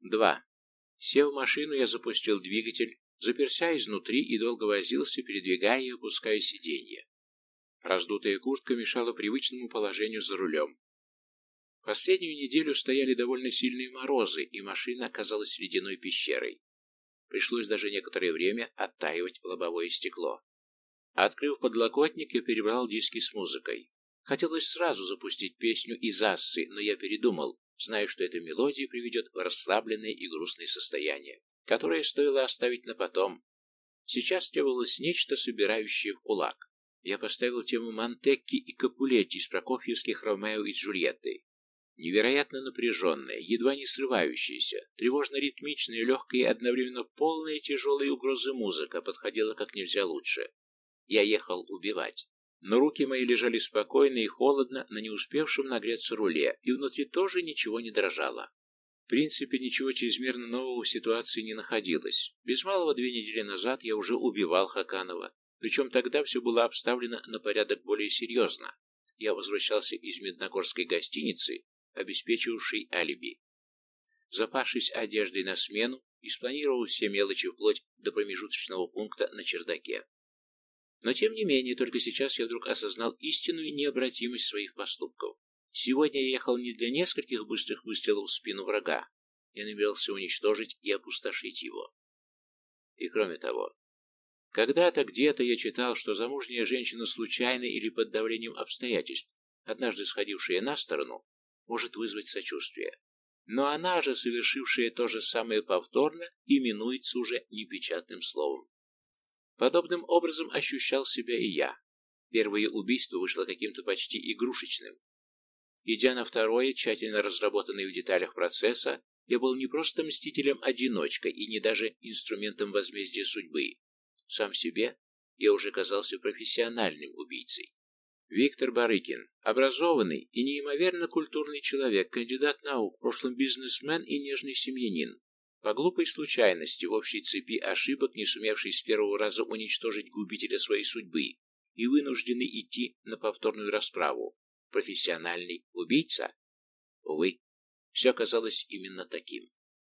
2. Сев в машину, я запустил двигатель, заперся изнутри и долго возился, передвигая и опуская сиденье. Раздутая куртка мешала привычному положению за рулем. Последнюю неделю стояли довольно сильные морозы, и машина оказалась ледяной пещерой. Пришлось даже некоторое время оттаивать лобовое стекло. Открыв подлокотник, я перебрал диски с музыкой. Хотелось сразу запустить песню из Ассы, но я передумал, зная, что эта мелодия приведет в расслабленное и грустное состояние, которое стоило оставить на потом. Сейчас требовалось нечто, собирающее в кулак. Я поставил тему Монтекки и Капулетти из прокофьевских Ромео и Джульетты. Невероятно напряженная, едва не срывающаяся, тревожно-ритмичная, легкая и одновременно полная тяжелой угрозы музыка подходила как нельзя лучше. Я ехал убивать. Но руки мои лежали спокойно и холодно на не успевшем нагреться руле, и внутри тоже ничего не дрожало. В принципе, ничего чрезмерно нового в ситуации не находилось. Без малого две недели назад я уже убивал Хаканова, причем тогда все было обставлено на порядок более серьезно. Я возвращался из Медногорской гостиницы, обеспечивавшей алиби. Запавшись одеждой на смену и спланировал все мелочи вплоть до промежуточного пункта на чердаке. Но тем не менее, только сейчас я вдруг осознал истинную необратимость своих поступков. Сегодня я ехал не для нескольких быстрых выстрелов в спину врага. Я намерился уничтожить и опустошить его. И кроме того, когда-то где-то я читал, что замужняя женщина случайно или под давлением обстоятельств, однажды сходившая на сторону, может вызвать сочувствие. Но она же, совершившая то же самое повторно, именуется уже непечатным словом. Подобным образом ощущал себя и я. Первое убийство вышло каким-то почти игрушечным. Идя на второе, тщательно разработанное в деталях процесса, я был не просто мстителем-одиночкой и не даже инструментом возмездия судьбы. Сам себе я уже казался профессиональным убийцей. Виктор Барыкин, образованный и неимоверно культурный человек, кандидат наук, в прошлом бизнесмен и нежный семьянин, по глупой случайности, в общей цепи ошибок, не сумевший с первого раза уничтожить губителя своей судьбы и вынужденный идти на повторную расправу, профессиональный убийца? Увы, все оказалось именно таким.